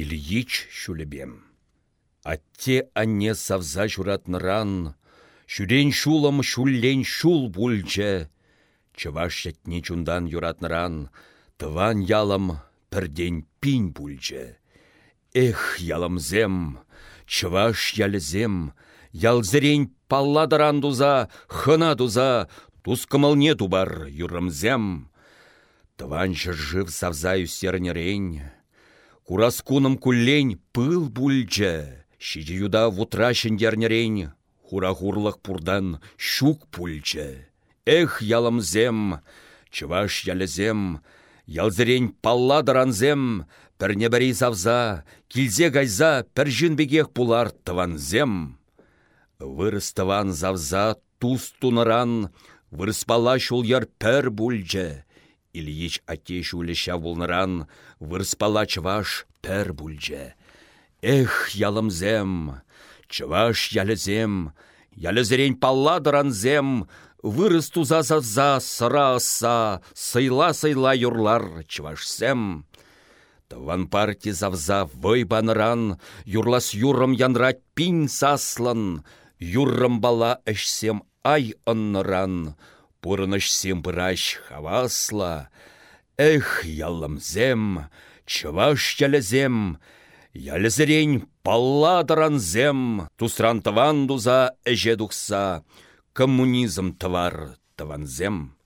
Ильич шулебем. Атте анне савза журатныран, Шүрен шулым шуллен шул бульче. Чываш шетне чундан юратныран, Тыван ялым пірден пин бульче. Эх, ялымзем, чываш ялізем, Ялзырень палладыран дуза, хына дуза, Тускымылне тубар юрымзем. Тыван жыржыв савза үстернерень, Кураскуным куллень пыл бульче, Шиде юда вутра шендернерень, Хура-хурлық пурдан щук пульче. Эх, ялымзем, чываш ялізем, Ялзырень палладыранзем, пірне бірі завза, килзе гайза пір жінбегех пулар тыванзем. Вырыс тыван завза туз туныран, вырыспала шуляр пір бульже. Ильич ате шулеша вулныран, вырыспала чываш пір бульже. Эх, ялымзем, чываш ялізем, ялізерен палладыранзем, вырыс туза завза сыра аса, сыйла-сыйла юрлар чывашсем. Тыван парти завза вăйпаныран, юрлас юрым янрать пин саслан, юррым бала әшсем ай ынныран, пурынышсем бұраш хавасла. Эх, ялымзем, чываш ялізем, ялізірен палладыранзем, тусран тыван дуза әже коммунизм тывар тыванзем.